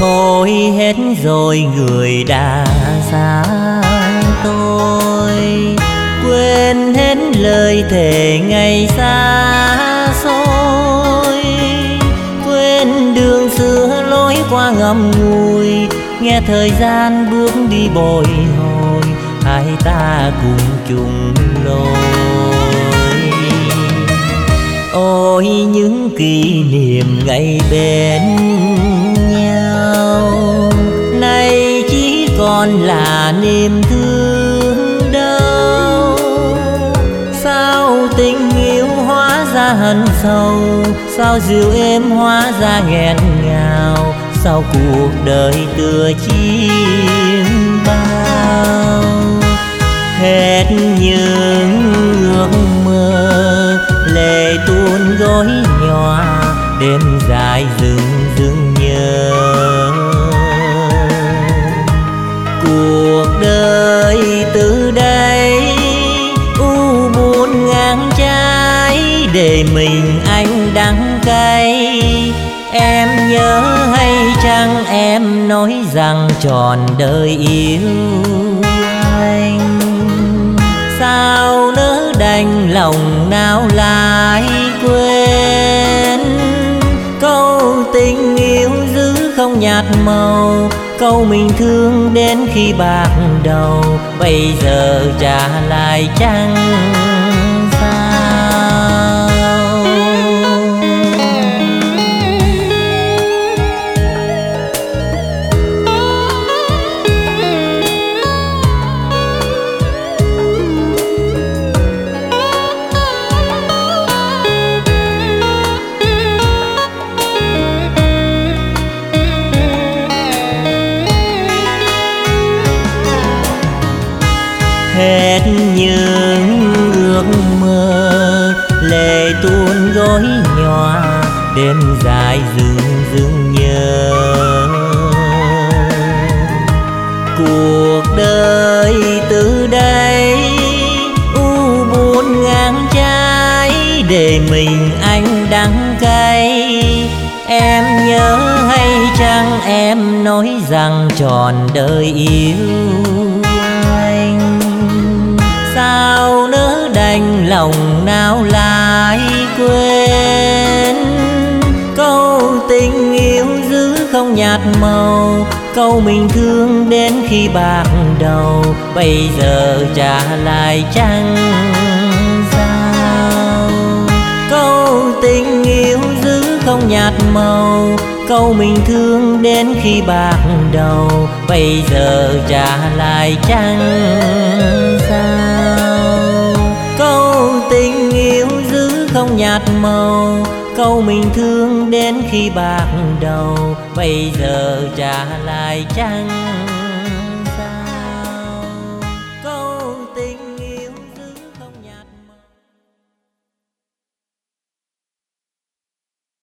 thôi hết rồi, người đã xa tôi. Quên hết lời thề ngày xa xôi. Quên đường xưa lối qua ngầm ngùi. Nghe thời gian bước đi bồi hồi, hai ta cùng chung lối. Ôi, những kỷ niệm ngày bên còn là niềm thương đau. Sao tình yêu hóa ra hận sâu, sao dịu êm hóa ra nghẹn ngào, sao cuộc đời tựa chim bao. Hết những ước mơ, lệ tuôn gối nhòa đêm dài rừng rừng để mình anh đắng cay. Em nhớ hay chăng em nói rằng tròn đời yêu anh? Sao nỡ đành lòng nào lại quên? Câu tình yêu giữ không nhạt màu, câu mình thương đến khi bạc đầu. Bây giờ trả lại chăng? Hết những ước mơ. Lệ tuôn gối nhòa đêm dài rừng rừng nhớ. Cuộc đời từ đây, u buồn ngang trái, để mình anh đắng cay. Em nhớ hay chăng em nói rằng tròn đời yêu anh lòng nào lại quên? Câu tình yêu giữ không nhạt màu, câu mình thương đến khi bạc đầu, bây giờ trả lại chăng sao câu tình yêu giữ không nhạt màu, câu mình thương đến khi bạc đầu, bây giờ trả lại chăng sao nhạt màu câu mình thương đến khi bạc đầu. Bây giờ trả lại chăng?